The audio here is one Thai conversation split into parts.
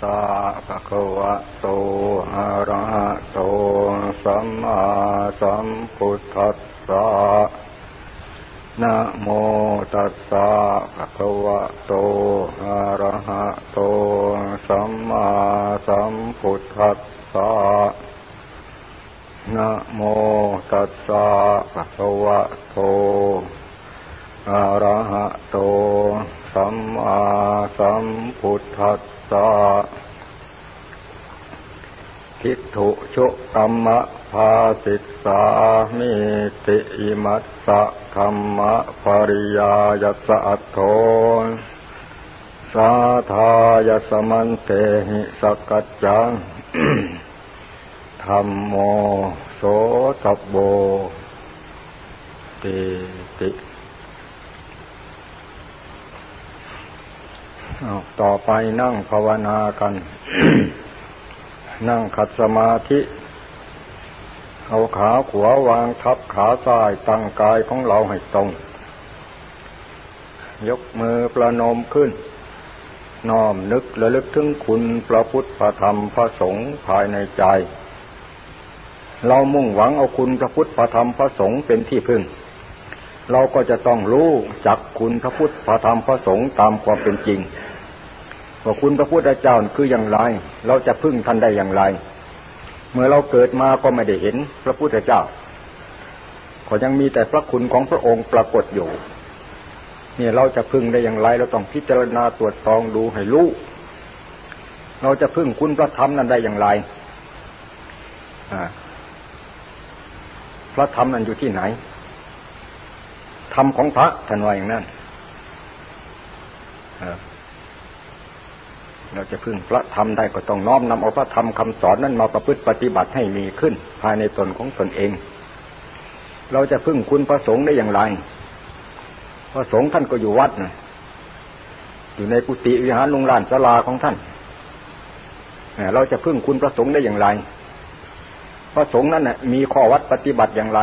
สะภะคะวะโตอะระหะโตสัมมาสัมพุทธัสสะนะโมตัสสะภะคะวะโตอะระหะโตสัมมาสัมพุทธัสสะนะโมตัสสะภะคะวะโตอะระหะโตสัมมาสัมพุทธัส สะทิฏฐุชุกรรมะภาสิสามิติอิมัสสะธรรมะปริยายัสะอัตโทสาธายสมันเตหิสกัจจังธรรมโมโสตโบติติ ต่อไปนั่งภาวนากัน นั่งขัดสมาธิเอาขาขวาวางทับขาซ้ายตั้งกายของเราให้ตรง ยกมือประนมขึ้น น้อมนึกระลึกถึงคุณพระพุทธพระธรรมพระสงฆ์ภายในใจ เรามุ่งหวังเอาคุณพระพุทธพระธรรมพระสงฆ์เป็นที่พึ่ง เราก็จะต้องรู้จักคุณพระพุทธพระธรรมพระสงฆ์ตามความเป็นจริง ว่าคุณพระพุทธเจ้าคืออย่างไร เราจะพึ่งท่านได้อย่างไร เมื่อเราเกิดมาก็ไม่ได้เห็นพระพุทธเจ้า ก็ยังมีแต่พระคุณของพระองค์ปรากฏอยู่เนี่ยเราจะพึ่งได้อย่างไร เราต้องพิจารณาตรวจสองดูให้รู้เราจะพึ่งคุณพระธรรมนั้นได้อย่างไรพระธรรมนั้นอยู่ที่ไหนธรรมของพระท่านว่าอย่างนั้น เราจะพึ่งพระธรรมได้ก็ต้องน้อมนำเอาพระธรรมคำสอนนั้นมาประพฤติปฏิบัติให้มีขึ้น ภายในตนของตนเอง เราจะพึ่งคุณพระสงฆ์ได้อย่างไร พระสงฆ์ท่านก็อยู่วัดนะอยู่ในกุฏิวิหารลุงลานศาลาของท่านเราจะพึ่งคุณพระสงฆ์ได้อย่างไร พระสงฆ์นั้นน่ะมีข้อวัดปฏิบัติอย่างไร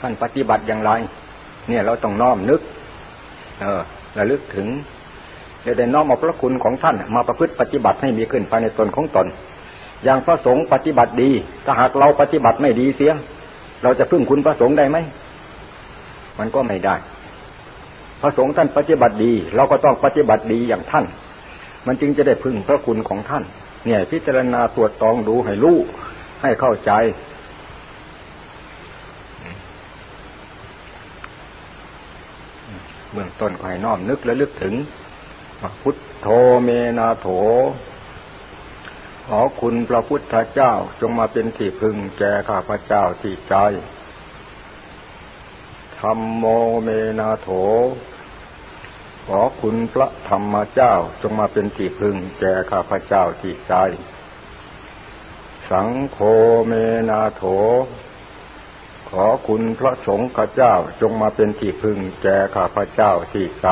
ท่านปฏิบัติอย่างไร เนี่ยเราต้องน้อมนึก เออระลึกถึง จะได้น้อมเอาพระคุณของท่าน มาประพฤติปฏิบัติให้มีขึ้นภายในตนของตน อย่างพระสงฆ์ปฏิบัติดี ถ้าหากเราปฏิบัติไม่ดีเสีย เราจะพึ่งคุณพระสงฆ์ได้ไหม มันก็ไม่ได้ พระสงฆ์ท่านปฏิบัติดี เราก็ต้องปฏิบัติดีอย่างท่าน มันจึงจะได้พึ่งพระคุณของท่าน เนี่ย พิจารณาตรวจตองดูให้รู้ให้เข้าใจเบื้องต้นขอให้น้อมนึกและลึกถึง พุทโธเมนาโถ ขอคุณพระพุทธเจ้าจงมาเป็นที่พึงแก่ข้าพเจ้าที่ใจธรรมโมเมนาโถ ขอคุณพระธรรมเจ้าจงมาเป็นที่พึงแก่ข้าพเจ้าที่ใจ สังโฆเมนาโถ ขอคุณพระสงฆ์ข้าเจ้าจงมาเป็นที่พึงแก่ข้าพเจ้าที่ใจ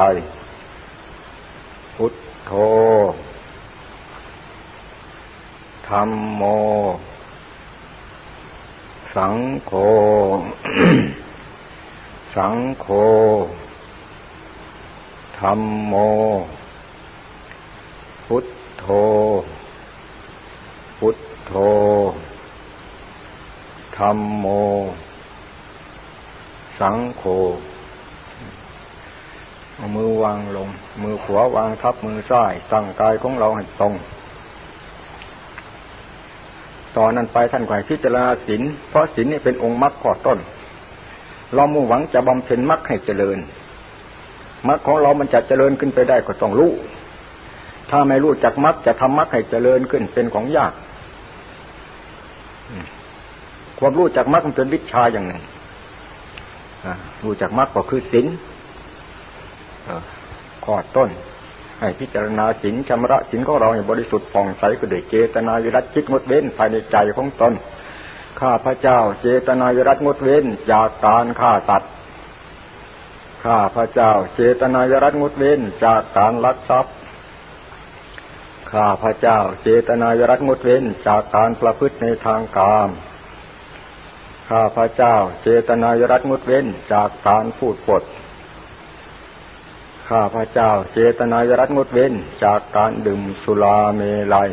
พุทโธธรรมโม สังโฆ สังโฆธรรมโม พุทโธ พุทโธธรรมโม สังโฆ วางลง มือขวาวางทับมือซ้ายตั้งกายของเราให้ตรงตอนนั้นไปท่านขายพิจารณาศีลเพราะศีลนี่เป็นองค์มรรคข้อต้น เรามุ่งหวังจะบำเพ็ญมรรคให้เจริญมรรคของเรามันจะเจริญขึ้นไปได้ก็ต้องรู้ ถ้าไม่รู้จักมรรคจะทำมรรคให้เจริญขึ้นเป็นของยาก ความรู้จักมรรคมันเป็นวิชาอย่างหนึ่งรู้จักมรรคก็คือศีล ข้อต้น ให้พิจารณาสินชำระสินของเราให้บริสุทธิ์ผ่องใสก็ด้วยเจตนาวิรัตคิดงดเว้นภายในใจของตนข้าพระเจ้าเจตนาวิรัตงดเว้นจากการฆ่าตัดข้าพระเจ้าเจตนาวิรัตงดเว้นจากการลักทรัพย์ข้าพระเจ้าเจตนาวิรัตงดเว้นจากการประพฤติในทางกามข้าพระเจ้าเจตนาวิรัตงดเว้นจากการพูดปด ข้าพระเจ้าเจตนายรัตงดเว้นจากการดื่มสุราเมลัย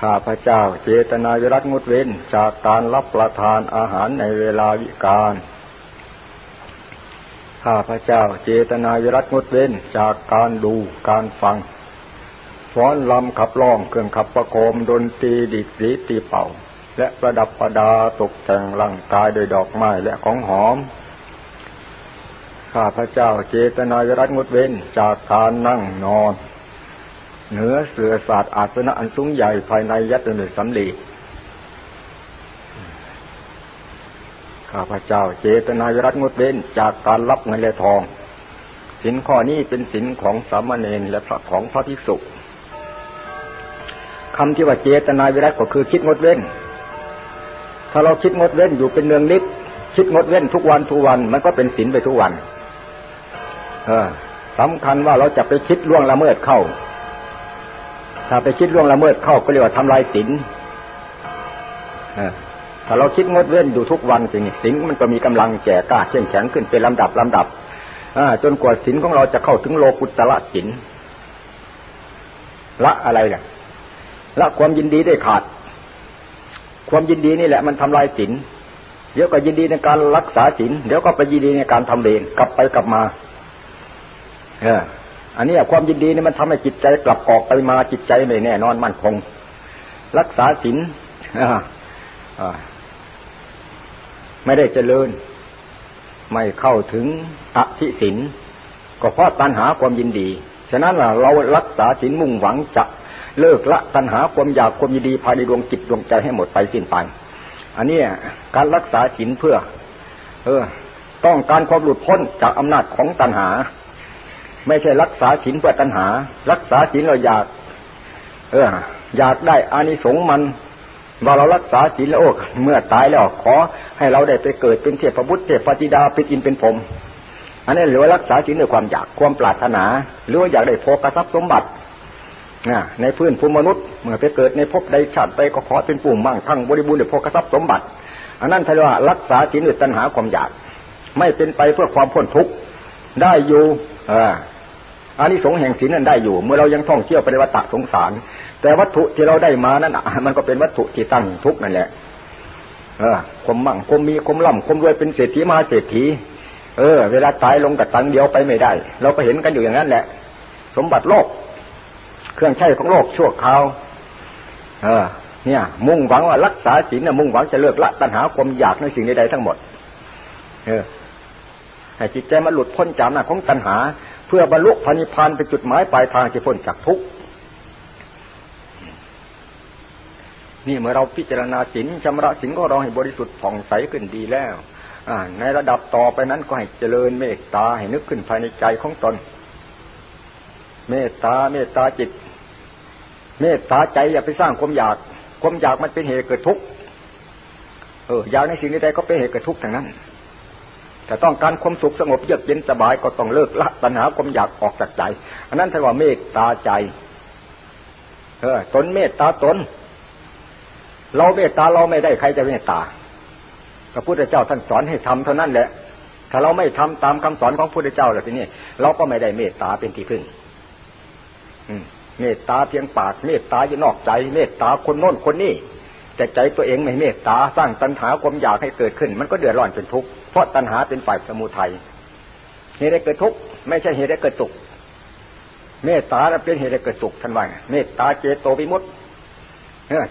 ข้าพระเจ้าเจตนายรัตงดเว้นจากการรับประทานอาหารในเวลาวิกาล ข้าพระเจ้าเจตนายรัตงดเว้นจากการดูการฟังฟ้อนลำขับร้องเครื่องขับประโคมดนตรีดิดสีตีเป่า และประดับประดาตกแต่งร่างกายโดยดอกไม้และของหอม ข้าพระเจ้าเจตนายรัตงดเว้นจากการนั่งนอน เหนือเสือศาสตร์อาสนะอันสูงใหญ่ภายในยัตนิสำลีข้าพเจ้าเจตนายรัตงดเว้นจากการรับเงินและทองสินข้อนี้เป็นสินของสามเณรและพระของพระภิกษุคำที่ว่าเจตนาวิรัตก็คือคิดงดเว้น ถ้าเราคิดงดเว้นอยู่เป็นเนืองนิดคิดงดเว้นทุกวันทุกวันมันก็เป็นศีลไปทุกวัน สำคัญว่าเราจะไปคิดล่วงละเมิดเข้า ถ้าไปคิดล่วงละเมิดเข้าก็เรียกว่าทำลายศีลถ้าเราคิดงดเว้นอยู่ทุกวันสิ่งศีลมันก็มีกำลังแก่กล้าเข้มแข็งขึ้นเป็นลำดับลำดับจนกว่าศีลของเราจะเข้าถึงโลกุตละศีลละอะไรเนี่ยละความยินดีได้ขาด ความยินดีนี่แหละมันทำลายศีลเดี๋ยวก็ยินดีในการรักษาศีลเดี๋ยวก็ไปยินดีในการทำเวรกลับไปกลับมา อันนี้ความยินดีนี่มันทำให้จิตใจกลับออกไปมาจิตใจไม่แน่นอนมั่นคง รักษาศีลไม่ได้เจริญ ไม่เข้าถึงอธิศีลก็เพราะตัณหาความยินดี ฉะนั้นเรารักษาศีลมุ่งหวังจะเลิกละตัณหาความอยากความยินดีภายในดวงจิตดวงใจให้หมดไปสิ้นไป อันนี้การรักษาศีลเพื่อ เออ ต้องการความหลุดพ้นจากอำนาจของตัณหา ไม่ใช่รักษาศีลเพื่อตัณหา รักษาศีลเราอยาก เออ อยากได้อานิสงส์มัน ว่าเรารักษาศีลแล้วโอ้เมื่อตายแล้วขอให้เราได้ไปเกิดเป็นเทพบุตรเทพปฏิดาเป็นอินเป็นผม อันนี้หรือว่ารักษาศีลด้วยความอยากความปรารถนา หรือว่าอยากได้โภกทรัพย์สมบัติในพื้นภูมิมนุษย์เมื่อไปเกิดในภพใดชาติใดก็ขอเป็นปุ่มมั่งทั้งบริบูรณ์ด้วยพกทรัพย์สมบัติ อันนั้นทว่ารักษาศีลหรือตัณหาความอยาก ไม่เป็นไปเพื่อความพ้นทุกข์ได้อยู่ อันนี้สงแห่งศีลนั้นได้อยู่ เมื่อเรายังท่องเที่ยวไปในวัฏสงสาร แต่วัตถุที่เราได้มานั้นมันก็เป็นวัตถุที่ตั้งทุกนั่นแหละ เออคมมั่งคมมีคมล่ำคมรวยเป็นเศรษฐีมาเศรษฐีเออ เวลาตายลงกับตังเดียวไปไม่ได้ เราก็เห็นกันอยู่อย่างนั้นแหละ สมบัติโลก เครื่องใช้ของโลกชั่วคราว เออ เนี่ย มุ่งหวังว่ารักษาศีลนะมุ่งหวังจะเลิกละตัณหาความอยากในสิ่งใดๆทั้งหมด เออให้จิตใจมันหลุดพ้นจากหน้าของตัณหา เพื่อบรรลุพานิพานเป็นจุดหมายปลายทางที่พ้นจากทุกข์นี่เมื่อเราพิจารณาศีลชำระศีลก็เราให้บริสุทธิ์ผ่องใสขึ้นดีแล้วในระดับต่อไปนั้นก็ให้เจริญเมตตาให้นึกขึ้นภายในใจของตน เมตตาเมตตาจิต เมตตาใจอย่าไปสร้างความอยากความอยากมันเป็นเหตุเกิดทุกข์เอออยากในสิ่งใดก็เป็นเหตุเกิดทุกข์ทั้งนั้น แต่ต้องการความสุขสงบเยือกเย็นสบายก็ต้องเลิกละตัณหาความอยากออกจากใจ อันนั้นถือว่าเมตตาใจ เออตนเมตตาตน เราเมตตาเราไม่ได้ใครจะเมตตาพระพุทธเจ้าท่านสอนให้ทำเท่านั้นแหละ ถ้าเราไม่ทำตามคำสอนของพระพุทธเจ้าแล้วทีนี้เราก็ไม่ได้เมตตาเป็นที่พึ่ง อืมเมตตาเพียงปากเมตตาอยู่นอกใจ เมตตาคนโน้นคนนี้แต่ใจตัวเองไม่เมตตาสร้างตัณหาความอยากให้เกิดขึ้น มันก็เดือดร้อนเป็นทุกข์ เพราะตัณหาเป็นฝ่ายสมุทัยเหตุให้เกิดทุกข์ไม่ใช่เหตุให้เกิดสุขเมตตาเป็นเหตุให้เกิดสุขท่านว่าเมตตาเจโตวิมุตติ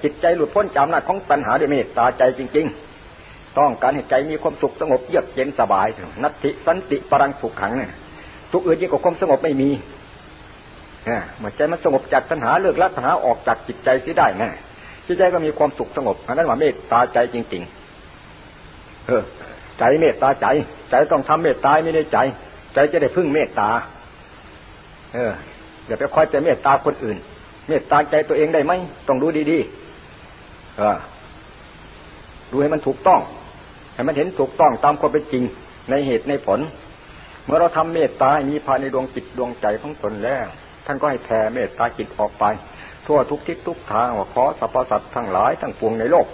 จิตใจหลุดพ้นจากอำนาจของตัณหาด้วยเมตตาใจจริง ๆ ต้องการให้ใจมีความสุขสงบเยือกเย็นสบายนัตติสันติปรังสุขขังเนี่ยทุกอื่นยิ่งกว่าความสงบไม่มีเมื่อใจมันสงบจากตัณหาเลิกละตัณหาออกจากจิตใจเสียได้น่จิตใจก็มีความสุขสงบอันนั้นว่าเมตตาใจจริง ๆ เออ ใจเมตตาใจ ใจต้องทำเมตตาไม่ได้ใจ ใจจะได้พึ่งเมตตา เอออย่าไปคอยแต่เมตตาคนอื่น เมตตาใจตัวเองได้ไหมต้องดูดีๆเออดูให้มันถูกต้องให้มันเห็นถูกต้องตามความเป็นจริงในเหตุในผล เมื่อเราทำเมตตามีภายในดวงจิตดวงใจของตนแล้ว ท่านก็ให้แผ่เมตตาจิตออกไป ทั่วทุกทิศทุกทางว่าขอสรรพสัตว์ทั้งหลายทั้งปวงในโลก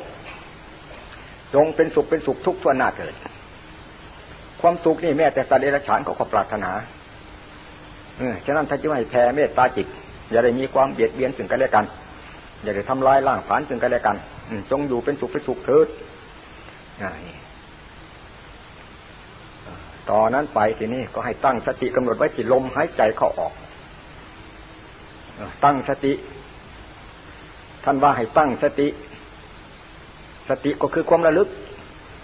จงเป็นสุขเป็นสุขทุกทั่วหน้าเถิด ความสุขนี่แม้แต่สัตว์เดรัจฉานเขาก็ปรารถนาเออฉะนั้นถ้านจะไม่แผ่เมตตาจิต อย่าได้มีความเบียดเบียนสึ่งกันและกัน อย่าได้ทำลายล่างผานสึ่งกันและกันจงอยู่เป็นสุขเป็นสุขเถิดต่อนนั้นไปทีนี้ก็ให้ตั้งสติกำหนดไว้ที่ลมหายใจเข้าออก ตั้งสติ ท่านว่าให้ตั้งสติ สติก็คือความระลึก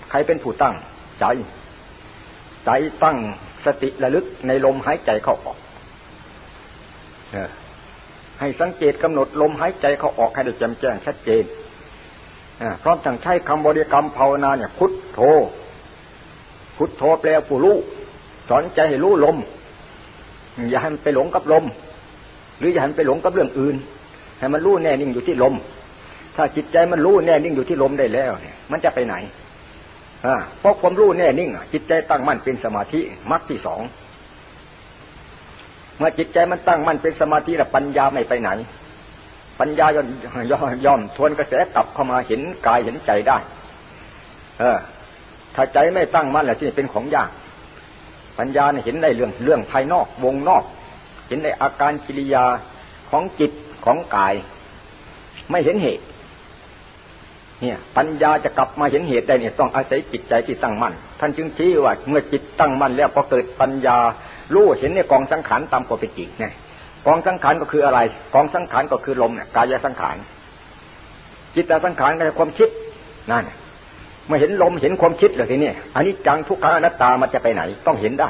ใครเป็นผู้ตั้ง ใจ ใจตั้งสติระลึกในลมหายใจเข้าออกให้สังเกตกำหนดลมหายใจเข้าออกให้ได้แจ่มแจ้งชัดเจนพร้อมทั้งใช้คำบริกรรมภาวนาเนี่ย พุทโธ พุทโธแปลผู้รู้สอนใจให้รู้ลม อย่าให้มันไปหลงกับลม หรืออย่าให้มันไปหลงกับเรื่องอื่น ให้มันรู้แน่นิ่งอยู่ที่ลม ถ้าจิตใจมันรู้แน่นิ่งอยู่ที่ลมได้แล้วเนี่ย มันจะไปไหนเพราะความรู้แน่นิ่งจิตใจตั้งมั่นเป็นสมาธิมรรคที่สองเมื่อจิตใจมันตั้งมั่นเป็นสมาธิแล้วปัญญาไม่ไปไหน ปัญญาย่อมย่อมทวนกระแสกลับเข้ามาเห็นกายเห็นใจได้ เออ ถ้าใจไม่ตั้งมั่นแล้วที่เป็นของยาก ปัญญาเนี่ยเห็นในเรื่องเรื่องภายนอกวงนอก เห็นในอาการกิริยาของจิตของกาย ไม่เห็นเหตุ เนี่ยปัญญาจะกลับมาเห็นเหตุได้เนี่ยต้องอาศัยจิตใจที่ตั้งมั่นท่านจึงชี้ว่าเมื่อจิตตั้งมั่นแล้วพอเกิดปัญญารู้เห็นในกองสังขารตามปกติเนี่ยกองสังขารก็คืออะไร กองสังขารก็คือลมเนี่ยกายสังขารจิตสังขารก็คือความคิดนั่นเมื่อเห็นลมเห็นความคิดเลยทีนี้อันนี้จังทุกขังอนัตตามันจะไปไหน ต้องเห็นได้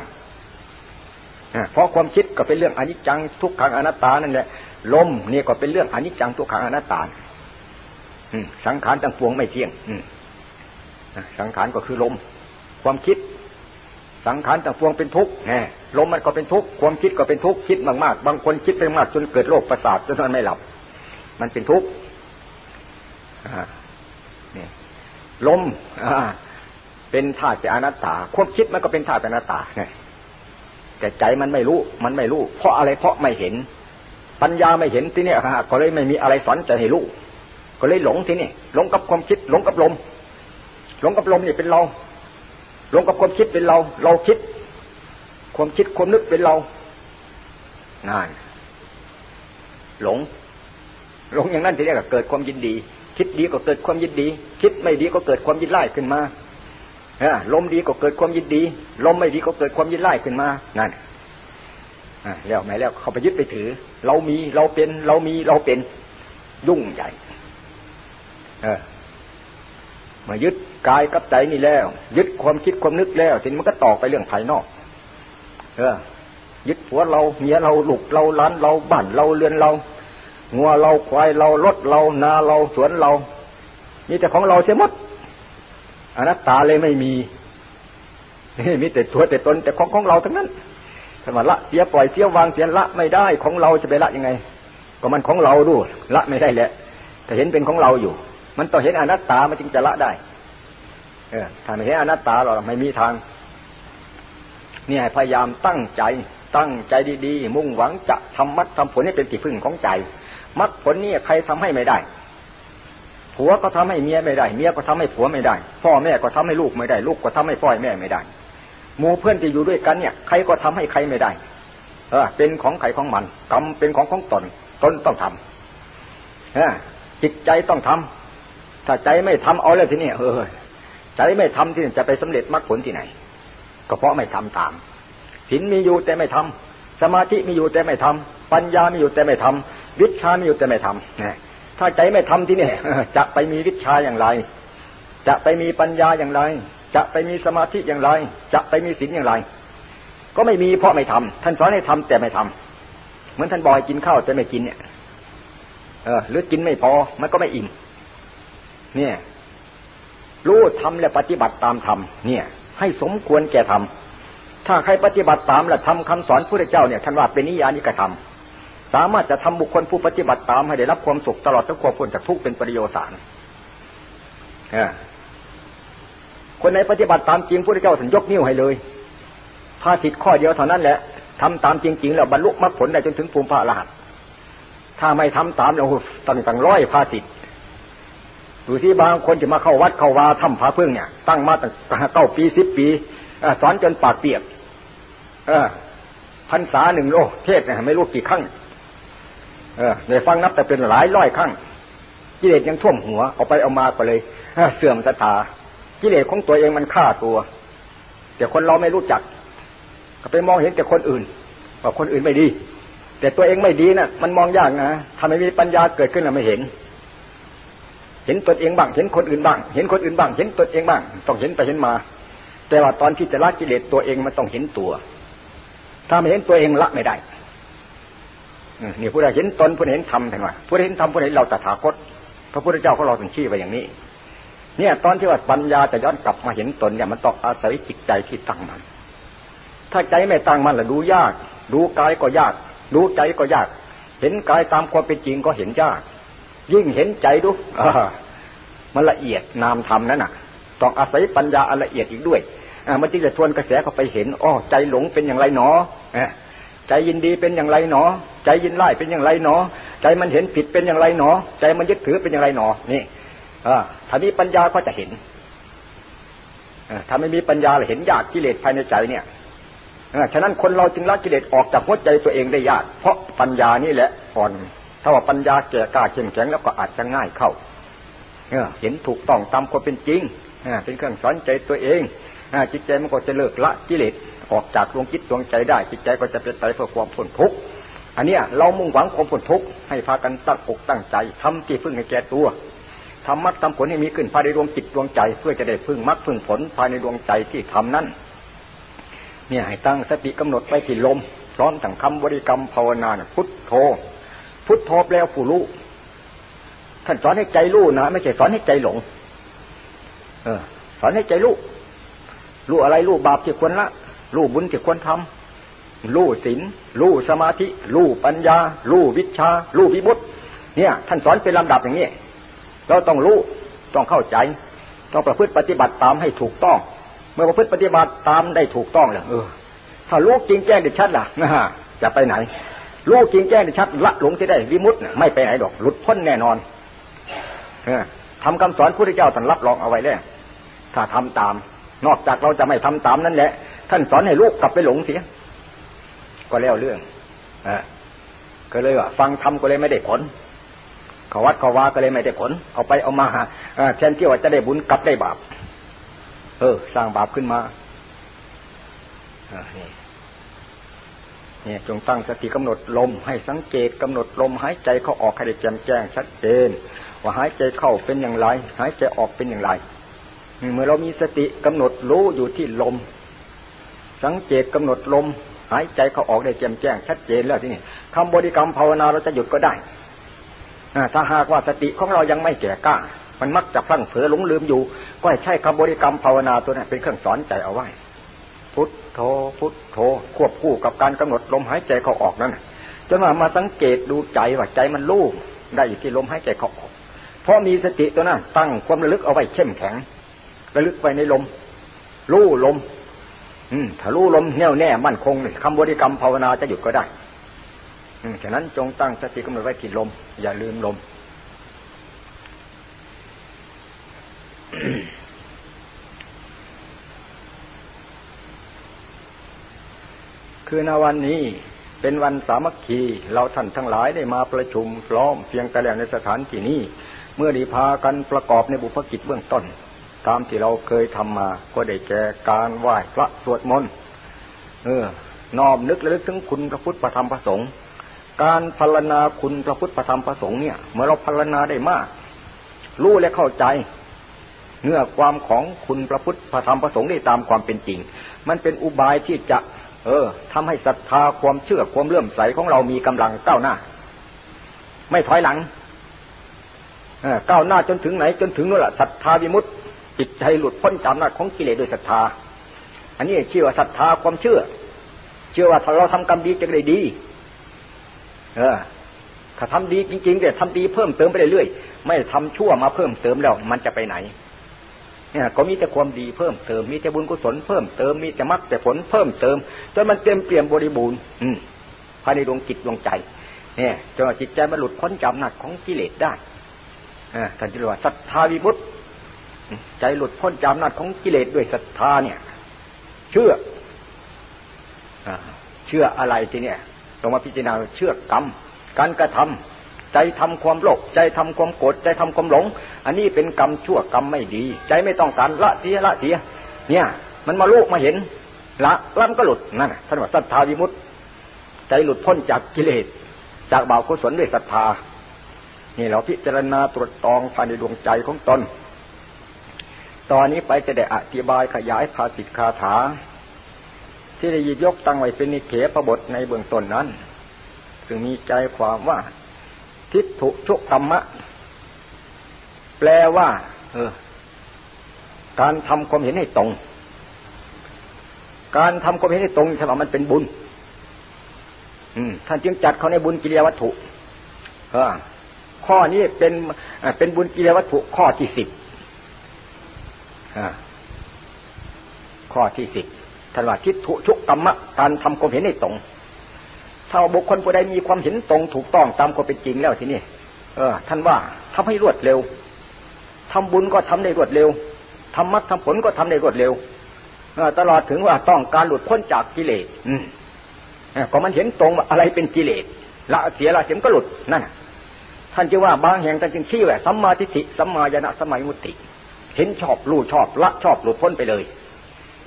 เพราะความคิดก็เป็นเรื่องอนิจจังทุกขังอนัตตานั่นแหละลมนี่ก็เป็นเรื่องอนิจจังทุกขังอนัตตา สังขารต่างปวงไม่เที่ยงสังขารก็คือลม ความคิด สังขารต่างพวงเป็นทุกข์ลมมันก็เป็นทุกข์ความคิดก็เป็นทุกข์คิดมากๆ บางคนคิดไปมากจนเกิดโรคประสาทจนมันไม่หลับ มันเป็นทุกข์ลมเป็นธาตุเป็นอนัตตา ความคิดมันก็เป็นธาตุเป็นอนัตตาแต่ใจมันไม่รู้ มันไม่รู้ เพราะอะไรเพราะไม่เห็น ปัญญาไม่เห็นที่นี่ก็เลยไม่มีอะไรสอนใจให้รู้ ก็เลยหลงทีนี่หลงกับความคิดหลงกับลม หลงกับลมนี่เป็นเรา หลงกับความคิดเป็นเรา เราคิด ความคิดความนึกเป็นเรานั่นหลง หลงอย่างนั้นทีนี้ก็เกิดความยินดี คิดดีก็เกิดความยินดี คิดไม่ดีก็เกิดความยินไล่ขึ้นมาลมดีก็เกิดความยินดี ลมไม่ดีก็เกิดความยินไล่ขึ้นมานั่นแล้วไหมแล้วเขาไปยึดไปถือ เรามีเราเป็น เรามีเราเป็น ยุ่งใหญ่ มายึดกายกับใจนี่แล้ว ยึดความคิดความนึกแล้วทีนี้มันก็ต่อไปเรื่องภายนอก เออ ยึดผัวเราเมียเราลูกเราล้านเราบ้านเราเรือนเรางัวเราควายเรารถเรานาเราสวนเรามีแต่ของเราเสียหมดอนัตตาเลยไม่มีมีแต่ตัวแต่ตนแต่ของของเราทั้งนั้นถ้ามาละเสียปล่อยเสียวางเสียละไม่ได้ของเราจะไปละยังไง ก็มันของเราดูละไม่ได้แหละแต่เห็นเป็นของเราอยู่ มันต้องเห็นอนัตตามันจึงจะละได้ เออถ้าไม่เห็นอนัตตาเราไม่มีทาง เนี่ยพยายามตั้งใจ ตั้งใจดีๆ มุ่งหวังจะทำมัดทำผลให้เป็นที่พึ่งของใจมัดผลนี่ใครทำให้ไม่ได้ ผัวก็ทำให้เมียไม่ได้ เมียก็ทำให้ผัวไม่ได้ พ่อแม่ก็ทำให้ลูกไม่ได้ ลูกก็ทำให้พ่อแม่ไม่ได้หมู่เพื่อนที่อยู่ด้วยกันเนี่ย ใครก็ทำให้ใครไม่ได้ เออ เป็นของใครของมันกรรมเป็นของของตนตนต้องทำเออจิตใจต้องทำ ถ้าใจไม่ทำเอาแล้วทีนี้เออใจไม่ทำที่จะไปสำเร็จมรรคผลที่ไหน ก็เพราะไม่ทำตามศีลมีอยู่แต่ไม่ทำสมาธิมีอยู่แต่ไม่ทำปัญญามีอยู่แต่ไม่ทำวิชามีอยู่แต่ไม่ทำถ้าใจไม่ทำที่นี่จะไปมีวิชาอย่างไร จะไปมีปัญญาอย่างไร จะไปมีสมาธิอย่างไร จะไปมีศีลอย่างไร ก็ไม่มีเพราะไม่ทำท่านสอนให้ทำแต่ไม่ทำเหมือนท่านบอยกินข้าวแต่ไม่กินเนี่ยเออหรือกินไม่พอมันก็ไม่อิ่ม เนี่ย รู้ทำและปฏิบัติตามธรรมเนี่ย ให้สมควรแก่ธรรมถ้าใครปฏิบัติตามและทำคำสอนพระเจ้าเนี่ยท่านว่าเป็นนิยานิกธรรมสามารถจะทำบุคคลผู้ปฏิบัติตามให้ได้รับความสุขตลอดทั้งความพ้นจากทุกข์เป็นประโยชน์สารคนไหนปฏิบัติตามจริงพระเจ้าถึงยกนิ้วให้เลยภาสิทธิ์ข้อเดียวเท่านั้นแหละทำตามจริงๆแล้วบรรลุมรรคผลได้จนถึงภูมิพระรหันต์ถ้าไม่ทำตามแล้วตั้งตั้งร้อยภาสิทธิ์ ดูที่บางคนจะมาเข้าวัดเข้าวาทำผาเพึ่งเนี่ย ตั้งมาตั้งเก้าปีสิบปีสอนจนปากเปียก เออพรรษาหนึ่งโลเทศเนี่ยไม่รู้กี่ครั้งเออในฟังนับแต่เป็นหลายร้อยครั้งกิเลสยังท่วมหัวเอาไปเอามาก็เลยเสื่อมศรัทธากิเลสของตัวเองมันฆ่าตัว แต่คนเราไม่รู้จัก ก็ไปมองเห็นแต่คนอื่นว่าคนอื่นไม่ดี แต่ตัวเองไม่ดีนะ่ะ มันมองยากนะถ้าไม่มีปัญญาเกิดขึ้นเราไม่เห็น เห็นตนเองบ้าง เห็นคนอื่นบ้าง เห็นคนอื่นบ้าง เห็นตนเองบ้าง ต้องเห็นไปเห็นมา แต่ว่าตอนที่จะละกิเลสตัวเองมันต้องเห็นตัว ถ้าไม่เห็นตัวเองละไม่ได้นี่ผู้ใดเห็นตนผู้ใดเห็นธรรมถึงว่าผู้ใดเห็นธรรมผู้ใดเห็นเราตถาคต พระพุทธเจ้าเขาเราถึงชี้ไปอย่างนี้ เนี่ย ตอนที่ว่าปัญญาจะย้อนกลับมาเห็นตนเนี่ยมันต้องอาศัยจิตใจที่ตั้งมัน ถ้าใจไม่ตั้งมันละดูยาก ดูกายก็ยาก ดูใจก็ยาก เห็นกายตามความเป็นจริงก็เห็นยาก ยิ่งเห็นใจดูมันละเอียดนามธรรมนั่นน่ะ ต้องอาศัยปัญญาอันละเอียดอีกด้วยอ่ามันจึงจะทวนกระแสเข้าไปเห็นอ้อใจหลงเป็นอย่างไรหนอใจยินดีเป็นอย่างไรหนอ ใจยินไล่เป็นอย่างไรหนอ ใจมันเห็นผิดเป็นอย่างไรหนอ ใจมันยึดถือเป็นอย่างไรหนอ นี่ถ้ามีปัญญาก็จะเห็นถ้าไม่มีปัญญาเห็นยากกิเลสภายในใจเนี่ยฉะนั้นคนเราจึงละกิเลสออกจากหัวใจตัวเองได้ยาก เพราะปัญญานี่แหละอ่อน ถ้าว่าปัญญาแก่กล้าเข้มแข็งแล้วก็อาจจะง่ายเข้าเห็นถูกต้องตามความเป็นจริงเป็นเครื่องสอนใจตัวเองจิตใจมันก็จะเลิกละกิเลสออกจากดวงจิตดวงใจได้ จิตใจก็จะเป็นไปเพื่อความพ้นทุกข์อันเนี้ยเรามุ่งหวังความพ้นทุกข์ให้พากันตั้งอกตั้งใจทำที่พึ่งให้แก่ตัวทำมรรคทำผลให้มีขึ้นภายในดวงจิตดวงใจ เพื่อจะได้พึ่งมรรคพึ่งผลภายในดวงใจที่ทำนั้นเนี่ยให้ตั้งสติกำหนดไปที่ลมพร้อมทั้งคำบริกรรมภาวนาพุทโธ พุทโธแปลผู้รู้ท่านสอนให้ใจรู้นะไม่ใช่สอนให้ใจหลง เออ สอนให้ใจรู้รู้อะไรรู้บาปที่ควรละรู้บุญที่ควรทำรู้ศีลรู้สมาธิรู้ปัญญารู้วิชารู้วิมุตเนี่ย ท่านสอนเป็นลำดับอย่างนี้เราต้องรู้ต้องเข้าใจต้องประพฤติปฏิบัติตามให้ถูกต้อง เมื่อประพฤติปฏิบัติตามได้ถูกต้องแล้วเออ ถ้ารู้จริงแจ้งเด็ดชัดล่ะนะฮะจะไปไหน รู้จริงแจ้งเด็ดชัดละหลงที่ได้วิมุตต์ไม่ไปไหนดอก หลุดพ้นแน่นอนทำคำสอนพระเจ้าท่านรับรองเอาไว้แล้วถ้าทำตาม นอกจากเราจะไม่ทำตามนั่นแหละ ท่านสอนให้ลูกกลับไปหลงเสีย ก็แล้วเรื่องอ่าก็เลยว่า ฟังทำก็เลยไม่ได้ผลเขาวัดเขาวาก็เลยไม่ได้ผล เอาไปเอามาแทนที่ว่าจะได้บุญกลับได้บาป เออ สร้างบาปขึ้นมานี่ เนี่ยจงตั้งสติกำหนดลม ให้สังเกตกำหนดลมหายใจเข้าออกให้ได้แจ่มแจ้งชัดเจน ว่าหายใจเข้าเป็นอย่างไร หายใจออกเป็นอย่างไรเมื่อเรามีสติกำหนดรู้อยู่ที่ลม สังเกตกำหนดลม หายใจเข้าออกได้แจ่มแจ้งชัดเจนแล้วที่นี่คำบริกรรมภาวนาเราจะหยุดก็ได้ถ้าหากว่าสติของเรายังไม่แก่กล้า มันมักจะพลั้งเผลอหลงลืมอยู่ ก็ให้ใช้คำบริกรรมภาวนาตัวนี้เป็นเครื่องสอนใจเอาไว้ พุทโธพุทโธควบคู่กับการกำหนดลมหายใจเขาออกนั่นจนว่ามาสังเกตดูใจว่าใจมันลู่ได้อยู่ที่ลมหายใจเขาออกเพราะมีสติตัวนั้นตั้งความระลึกเอาไว้เข้มแข็ง ระลึกไว้ในลมลู่ลม อืมถ้าลู่ลมแน่วแน่มั่นคงคำบริกรรมภาวนาจะหยุดก็ได้ฉะนั้นจงตั้งสติกำหนดไว้ที่ลม อย่าลืมลม คือในวันนี้เป็นวันสามัคคี เราท่านทั้งหลายได้มาประชุมพร้อมเพียงแต่แล้วในสถานที่นี้ เมื่อดีพากันประกอบในบุพกิจเบื้องต้น ตามที่เราเคยทำมา ก็ได้แก่การไหว้พระสวดมนต์เออน้อมนึกและลึกถึงคุณพระพุทธพระธรรมพระสงฆ์การพารณาคุณพระพุทธพระธรรมพระสงฆ์เนี่ยเมื่อเราพารณาได้มาก รู้และเข้าใจ เนื้อความของคุณพระพุทธพระธรรมพระสงฆ์ได้ตามความเป็นจริง มันเป็นอุบายที่จะ เออทำให้ศรัทธาความเชื่อความเลื่อมใสของเรามีกำลังก้าวหน้า ไม่ถอยหลังก้าวหน้าจนถึงไหน จนถึงนั่นแหละศรัทธาวิมุตติจิตใจหลุดพ้นจากอำนาจของกิเลสโดยศรัทธา อันนี้ชื่อว่าศรัทธาความเชื่อ เชื่อว่าถ้าเราทำกรรมดีจะได้ดี เออ ถ้าทำดีจริงๆแต่ทำดีเพิ่มเติมไปเรื่อยๆไม่ทำชั่วมาเพิ่มเติมแล้ว มันจะไปไหน เนี่ยก็มีแต่ความดีเพิ่มเติมมีแต่บุญกุศลเพิ่มเติมมีแต่มรรคแต่ผลเพิ่มเติมจนมันเต็มเปี่ยมบริบูรณ์ อืมภายในดวงจิตดวงใจ เนี่ยจนจิตใจมันหลุดพ้นจากหนักของกิเลสได้อ่าท่านจะเรียกว่าศรัทธาวิมุตติใจหลุดพ้นจากหนักของกิเลสด้วยศรัทธาเนี่ย เชื่ออเชื่ออะไรทีเนี่ยลงมาพิจารณาเชื่อกรรม การกระทำ ใจทำความโลภใจทำความโกรธใจทำความหลง อันนี้เป็นกรรมชั่วกรรมไม่ดี ใจไม่ต้องการละเสียละเสีย เนี่ย มันมาลูกมาเห็น ละละมันก็หลุดนั่นท่านว่าศรัทธาวิมุตติใจหลุดพ้นจากกิเลส จากบาปกุศลด้วยศรัทธานี่เราพิจารณาตรวจตองภายในดวงใจของตนตอนนี้ไปจะได้อธิบายขยายภาสิทคาถา ที่ได้ยิบยกตั้งไว้เป็นนิเขปบทในเบื้องต้นนั้น ซึ่งมีใจความว่า ทิฏฐุชุกรรมะ แปลว่า เออ การทำความเห็นให้ตรง การทำความเห็นให้ตรงใช่ไหมมันเป็นบุญ อืมท่านจึงจัดเขาในบุญกิริยวัตถุเออข้อนี้เป็นเป็นบุญกิเลวัตถุข้อที่สิบข้อที่สิบท่านว่าทิฏฐุชุกกรรมะ การทำความเห็นให้ตรง ถ้าบุคคลผู้ใดมีความเห็นตรงถูกต้องตามความเป็นจริงแล้วทีนี้เออ ท่านว่าทำให้รวดเร็วทำบุญก็ทำได้รวดเร็วทำมรรคทำผลก็ทำได้รวดเร็วตลอดถึงว่าต้องการหลุดพ้นจากกิเลสก็มันเห็นตรงว่าอะไรเป็นกิเลสละเสียละเสียมก็หลุดนั่นท่านจะว่าบางแห่งท่านจึงชี้ว่าสัมมาทิฏฐิสัมมาญาณสัมมามุติ เห็นชอบรู้ชอบละชอบหลุดพ้นไปเลย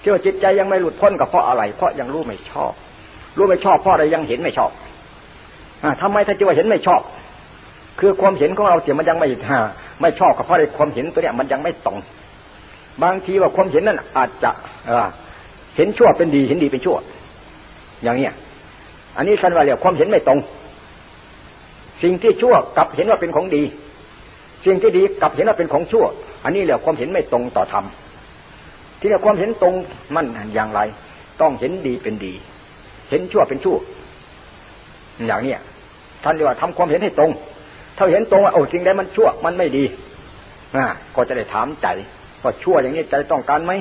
ที่ว่าจิตใจยังไม่หลุดพ้นก็เพราะอะไร เพราะยังรู้ไม่ชอบ รู้ไม่ชอบเพราะอะไรยังเห็นไม่ชอบอทำไมท่าจะว่าเห็นไม่ชอบ คือความเห็นของเราเสียมันยังไม่ฮาไม่ชอบก็เพราะอะไรความเห็นตัวเนี้ยมันยังไม่ตรงบางทีว่าความเห็นนั้นอาจจะเห็นชั่วเป็นดีเห็นดีเป็นชั่ว อย่างเนี้ยอันนี้ท่านว่าเรียกความเห็นไม่ตรง สิ่งที่ชั่วกับเห็นว่าเป็นของดี สิ่งที่ดีกับเห็นว่าเป็นของชั่ว อันนี้แหละความเห็นไม่ตรงต่อธรรมที่เราความเห็นตรงมันอย่างไร ต้องเห็นดีเป็นดี เห็นชั่วเป็นชั่วอย่างเนี้ยท่านเรียกว่าทำความเห็นให้ตรง ถ้าเห็นตรงว่าโอ้สิ่งใดมันชั่วมันไม่ดีอ่าก็จะได้ถามใจว่าชั่วอย่างนี้ใจต้องการไหม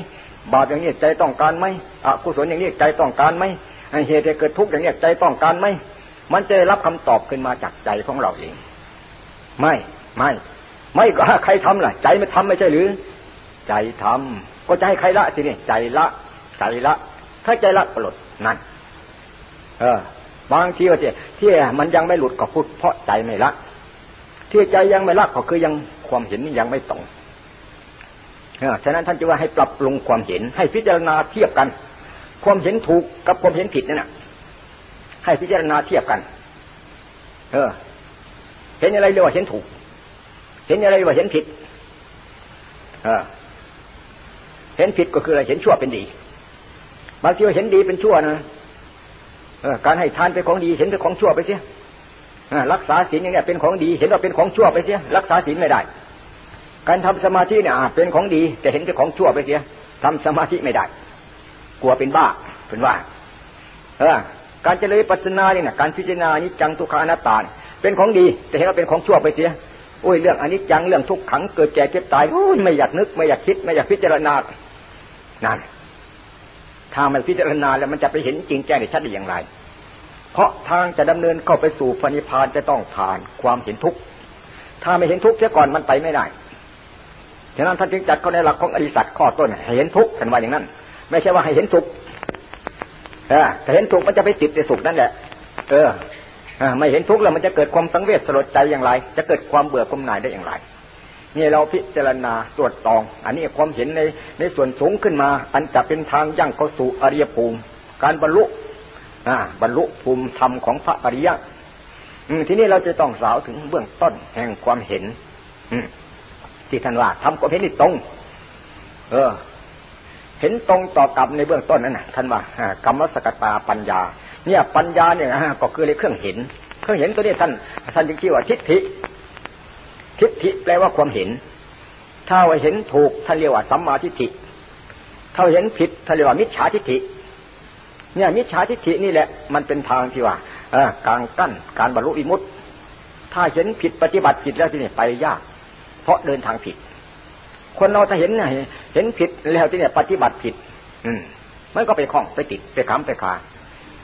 บาปอย่างนี้ใจต้องการไหมอกุศลอย่างนี้ใจต้องการไหมเหตุให้เกิดทุกข์อย่างนี้ใจต้องการไหมมันจะรับคำตอบขึ้นมาจากใจของเราเอง ไม่ไม่ไม่ก็ใครทำล่ะ ใจไม่ทำไม่ใช่หรือ ใจทำก็จะให้ใครละสิเนี่ยใจละ ใจละ ถ้าใจละก็หลดนั่น บางทีว่าที่มันยังไม่หลุดก็พูดเพราะใจไม่ละที่ใจยังไม่ละก็คือยังความเห็นยังไม่ตรงเออฉะนั้นท่านจะว่าให้ปรับปรุงความเห็น ให้พิจารณาเทียบกัน ความเห็นถูกกับความเห็นผิดนั่นแหะให้พิจารณาเทียบกัน เออ เห็นอะไรเรียกว่าเห็นถูก เห็นอะไรเรียกว่าเห็นผิด เออ เห็นผิดก็คืออะไรเห็นชั่วเป็นดี บางทีว่าเห็นดีเป็นชั่วนะ การให้ทานเป็นของดีเห็นเป็นของชั่วไปเสียรักษาศีลอย่างเนี้ยเป็นของดีเห็นว่าเป็นของชั่วไปเสียรักษาศีลไม่ได้ การทำสมาธิเนี่ยเป็นของดีแต่เห็นเป็นของชั่วไปเสียทำสมาธิไม่ได้ กลัวเป็นบ้าเป็นว่าเออการเจริญปัจนาเนี่ยการพิจารณานิจังทุกขานาตาเป็นของดี แต่เห็นว่าเป็นของชั่วไปเสียโอ้ยเรื่องอนิจจังเรื่องทุกขังเกิดแก่เก็บตายโอ้ยไม่อยากนึกไม่อยากคิดไม่อยากพิจารณานั่น ถ้ามันพิจารณาแล้วมันจะไปเห็นจริงแจ้งได้ชัดได้อย่างไร เพราะทางจะดำเนินเข้าไปสู่พระนิพพานจะต้องผ่านความเห็นทุกข์ถ้าไม่เห็นทุกข์เสียก่อนมันไปไม่ได้ฉะนั้นท่านจึงจัดเข้าในหลักของอริสัตข้อต้นให้เห็นทุกข์กันว่าอย่างนั้น ไม่ใช่ว่าให้เห็นสุขออแต่เห็นทุกข์มันจะไปติดในสุขนั่นแหละ เออไม่เห็นทุกข์แล้วมันจะเกิดความสังเวชสลดใจอย่างไร จะเกิดความเบื่อความหน่ายได้อย่างไร นี่เราพิจารณาตรวจตอง อันนี้ความเห็นในในส่วนสูงขึ้นมา อันจะเป็นทางยั่งเข้าสู่อริยภูมิ การบรรลุอ่าบรรลุภูมิธรรมของพระอริยะทีนี้เราจะต้องสาวถึงเบื้องต้นแห่งความเห็นอืที่ท่านว่าทำความเห็นนี่ตรง เออ เห็นตรงต่อกับในเบื้องต้นนั่นนะท่านว่ากรรมสกตาปัญญา เนี่ย ปัญญาเนี่ยก็คือในเครื่องเห็น เครื่องเห็นตัวนี้ท่านท่านจึงชื่อว่าทิฏฐิ ทิฏฐิแปลว่าความเห็น ถ้าว่าเห็นถูกท่านเรียกว่าสัมมาทิฏฐิ ถ้าเห็นผิดท่านเรียกว่ามิจฉาทิฏฐิ เนี่ยมิจฉาทิฏฐินี่แหละ มันเป็นทางที่ว่าเออกลางกั้นการบรรลุอิมุตถ้าเห็นผิดปฏิบัติผิดแล้วที่นี่ไปยาก เพราะเดินทางผิด คนเราถ้าเห็นเนี่ยเห็นผิดแล้วที่เนี่ยปฏิบัติผิด อืมมันก็ไปคล้องไปติดไปขำไปคา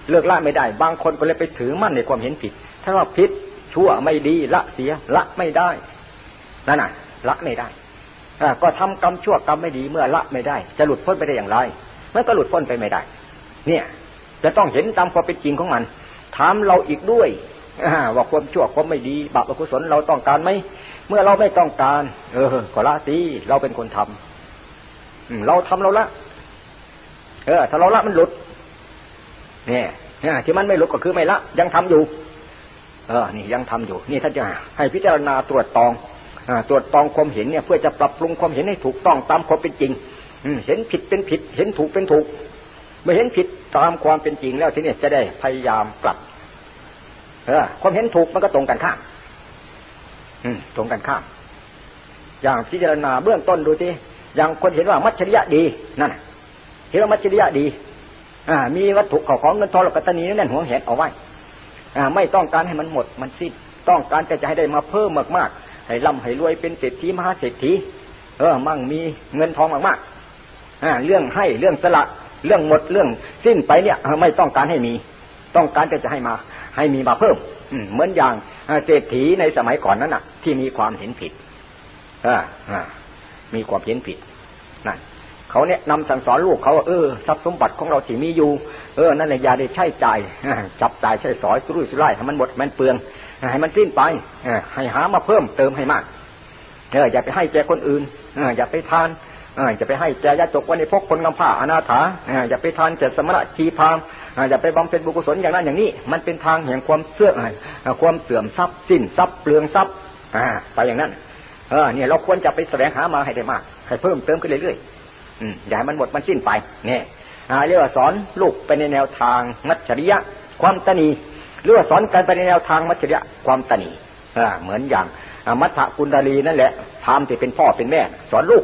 เลิกละไม่ได้ บางคนก็เลยไปถือมั่นในความเห็นผิดถ้าว่าผิดชั่วไม่ดีละเสียละไม่ได้ นั่นน่ะ ละไม่ได้อก็ทำกรรมชั่วกรรมไม่ดีเมื่อละไม่ได้ จะหลุดพ้นไปได้อย่างไรมันก็หลุดพ้นไปไม่ได้ เนี่ย จะต้องเห็นตามความเป็นจริงของมันถามเราอีกด้วยว่าความชั่วความไม่ดีบาปอกุศลเราต้องการไหมเมื่อเราไม่ต้องการ เออก็ละตีเราเป็นคนทำเราทำเราละเออ ถ้าเราละมันหลุด เนี่ยที่มันไม่หลุดก็คือไม่ละ ยังทำอยู่ เออ นี่ยังทำอยู่ นี่ท่านจะให้พิจารณาตรวจตอง ตรวจตองความเห็นเนี่ยเพื่อจะปรับปรุงความเห็นให้ถูกต้องตามความเป็นจริงอืเห็นผิดเป็นผิด เห็นถูกเป็นถูกเมื่อเห็นผิดตามความเป็นจริงแล้วทีนี้จะได้พยายามปรับ เออ ความเห็นถูกมันก็ตรงกันข้ามอืมตรงกันข้าม อย่างพิจารณาเบื้องต้นดูสิอย่างคนเห็นว่ามัจฉริยะดีนั่นเห็นว่ามัจฉริยะดี อ่า มีวัตถุของของเงินทองหลอกตนีนั่นหัวเห็นเอาไว้ อ่า ไม่ต้องการให้มันหมดมันสิ้นต้องการจะจะให้ได้มาเพิ่มมาก ให้ร่ำให้รวยเป็นเศรษฐีมหาเศรษฐีเออ มั่งมีเงินทองมากๆอ่าเรื่องให้เรื่องสละเรื่องหมดเรื่องสิ้นไปเนี่ยไม่ต้องการให้มี ต้องการจะจะให้มา ให้มีมาเพิ่มเหมือนอย่างเศรษฐีในสมัยก่อนนั้นน่ะ ที่มีความเห็นผิดอมีความเห็นผิดนั่นเขาเนี่ยนำสั่งสอนลูกเขาเออทรัพย์สมบัติของเราที่มีอยู่ เออนั่นแหละยาได้ใช้จ่ายจับจ่ายใช้สอยสุรุ่ยสุร่ายให้มันหมดมันเปลือง ให้มันสิ้นไปให้หามาเพิ่มเติมให้มากเอออย่าไปให้แกคนอื่นเอออย่าไปทานเอออย่าไปให้แกยาจกวันในพกคนกำพร้าอนาถาเอออย่าไปทานเจตสมณะชีพามอย่าไปบำเพ็ญบุญกุศลอย่างนั้นอย่างนี้ มันเป็นทางแห่งความเสื่อมความเสื่อมทรัพย์สิ้นทรัพย์เปลืองทรัพย์ไปอย่างนั้น เออเนี่ยเราควรจะไปแสวงหามาให้ได้มากให้เพิ่มเติมขึ้นเรื่อยๆอืมอย่าให้มันหมดมันสิ้นไปเนี่ยเรียกว่าสอนลูกไปในแนวทางมัจฉริยะ ความตนี หรือว่าสอนการไปในแนวทางมัจฉริยะความตนีอ่าเหมือนอย่างมัทธกุณดาลีนั่นแหละพามที่เป็นพ่อเป็นแม่ สอนลูก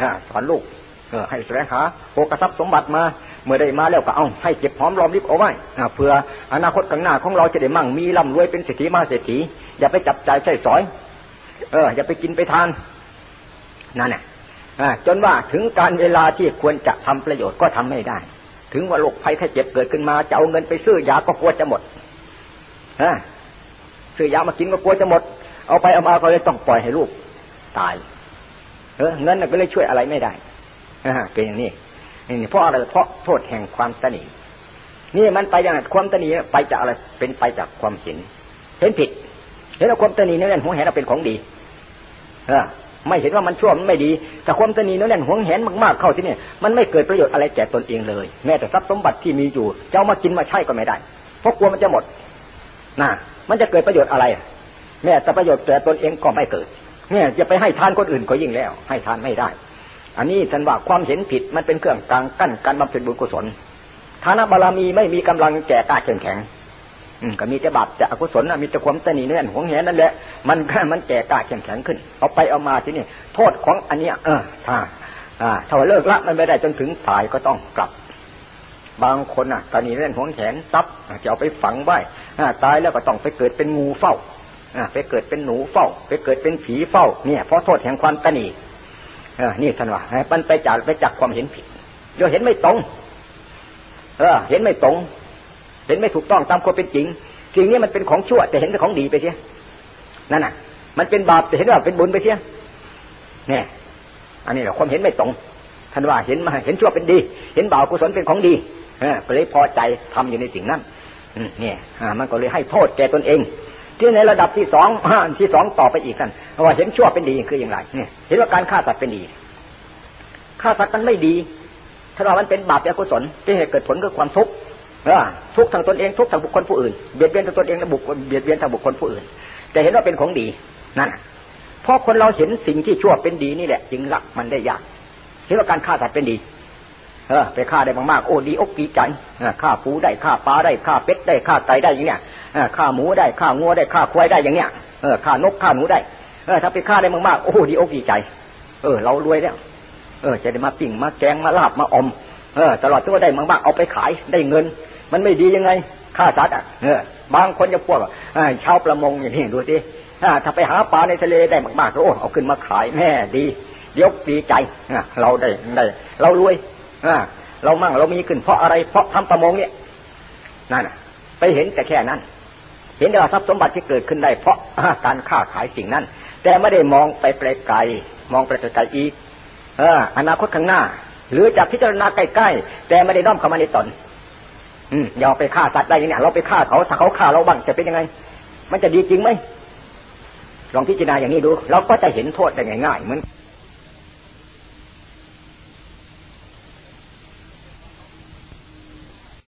อ่าสอนลูกเอให้แสวงหาโภกทรัพย์สมบัติมา เมื่อได้มาแล้วก็เอาให้เก็บหอมรอมริบเอาไว้เพื่ออนาคตข้างหน้าของเราจะได้มั่งมีร่ำรวยเป็นเศรษฐีมาเศรษฐีอย่าไปจับใจใช้สอย เออ อย่าไปกินไปทานนั่นแหละจนว่าถึงการเวลาที่ควรจะทำประโยชน์ก็ทำไม่ได้ ถึงว่าโรคภัยแค่เจ็บเกิดขึ้นมาจะเอาเงินไปซื้อยาก็กลัวจะหมดฮะซื้อยามากินก็กลัวจะหมด เอาไปเอามาก็เลยต้องปล่อยให้ลูกตาย เออเงินก็เลยช่วยอะไรไม่ได้อ่าเป็นอย่างนี้นี่เพราะอะไรเพราะโทษแห่งความตนีนี่มันไปอย่างความตนีไปจากอะไรเป็นไปจากความเห็น เห็นผิดเห็นว่าความตนีนั่นหัวแหนเป็นของดี เออ ไม่เห็นว่ามันชั่วมันไม่ดี แต่ความตนีนั่นแหัวงแหนมากๆเข้าที่นี่มันไม่เกิดประโยชน์อะไรแก่ตนเองเลย แม้แต่ทรัพย์สมบัติที่มีอยู่จะามากินมาใช้ก็ไม่ได้ เพราะกลัวมันจะหมดน่ะมันจะเกิดประโยชน์อะไรแม้แต่ประโยชน์แก่ตนเองก็ไม่เกิดเนี่ยจะไปให้ทานคนอื่นก็ยิ่งแล้ว ให้ทานไม่ได้ อันนี้ท่านว่าความเห็นผิดมันเป็นเครื่องกลางกั้นการบำเพ็ญบุญกุศลฐานะบารมีไม่มีกำลังแก่กล้าเข้มแข็ง ก็มีแต่บาปจะอกุศลมีแต่ความตนีเนี่ยหวงแหนนั่นแหละมันมันแก่กล้าเข้มแข็งขึ้น เอาไปเอามาที่นี่โทษของอันเนี้ยเออถ้าอ่าถ้าเลิกละมันไม่ได้จนถึงตายก็ต้องกลับ บางคนอะตอนนี้เล่นหวงแขนซับจะเอาไปฝังไว้ตายแล้วก็ต้องไปเกิดเป็นงูเฝ้าไปเกิดเป็นหนูเฝ้า ไปเกิดเป็นผีเฝ้า เนี่ยเพราะโทษแห่งความตนีนี่ท่านว่ามันไปจากไปจากความเห็นผิดเดี๋ยเห็นไม่ตรง เออ เห็นไม่ตรง เห็นไม่ถูกต้องตามความเป็นจริงสิ่งนี้มันเป็นของชั่ว แต่เห็นเป็นของดีไปเสียนั่นน่ะ มันเป็นบาปแต่เห็นว่าเป็นบุญไปเสียเนี่ยอันนี้แหละความเห็นไม่ตรงท่านว่าเห็นมาเห็นชั่วเป็นดี เห็นบาปกุศลเป็นของดีเออก็เลยพอใจทำอยู่ในสิ่งนั้นเนี่ยมันก็เลยให้โทษแก่ตนเอง ที่ในระดับที่สองที่สองต่อไปอีกท่านว่าเห็นชั่วเป็นดีคืออย่างไรเนี่ยเห็นว่าการฆ่าสัตว์เป็นดีฆ่าสัตว์มันไม่ดีถ้าว่ามันเป็นบาปอกุศลที่ให้เกิดผลคือความทุกข์ ทุกทางตนเองทุกทางบุคคลผู้อื่นเบียดเบียนทางตนเองและบุคคลเบียดเบียนทางบุคคลผู้อื่น แต่เห็นว่าเป็นของดีนั่นเพราะคนเราเห็นสิ่งที่ชั่วเป็นดีนี่แหละ จึงรักมันได้ยากเห็นว่าการฆ่าสัตว์เป็นดี เออ ไปฆ่าได้มากๆโอ้ดีอกดีใจฆ่าปูได้ฆ่าปลาได้ฆ่าเป็ดได้ฆ่าไก่ได้อย่างเนี้ยฆ่าหมูได้ฆ่างัวได้ฆ่าควายได้อย่างเนี้ยเออฆ่านกฆ่าหนูได้เออถ้าไปฆ่าได้มากๆโอ้ดีอกดีใจ เออ เรารวยแล้วเออจะได้มาปิ่งมาแกงมาลาบมาอมเออตลอดที่ว่าได้มากๆเอาไปขายได้เงิน มันไม่ดียังไงฆ่าสัตว์อะเออบางคนจะพวกชาวประมงอย่างนี้ดูสิถ้าไปหาปลาในทะเลได้มากๆโอ้เอาขึ้นมาขายแม่ดีเดี๋ยวดีใจเราได้ได้เรารวยเรามั่งเรามีขึ้นเพราะอะไร เพราะทำประมงเนี่ยนั่นไปเห็นแต่แค่นั้น เห็นว่าทรัพย์สมบัติที่เกิดขึ้นได้เพราะการค้าขายสิ่งนั้น แต่ไม่ได้มองไปไกลๆมองไปไกลๆอีกออนาคตข้างหน้า หรือจะพิจารณาใกล้ๆแต่ไม่ได้น้อมเข้ามาในตน อืมย่าไปฆ่าสัตว์ได้ยังไงเราไปฆ่าเขาถ้าเขาฆ่าเราบ้างจะเป็นยังไง มันจะดีจริงไหมลองพิจารณาอย่างนี้ดู เราก็จะเห็นโทษได้ง่ายๆเหมือน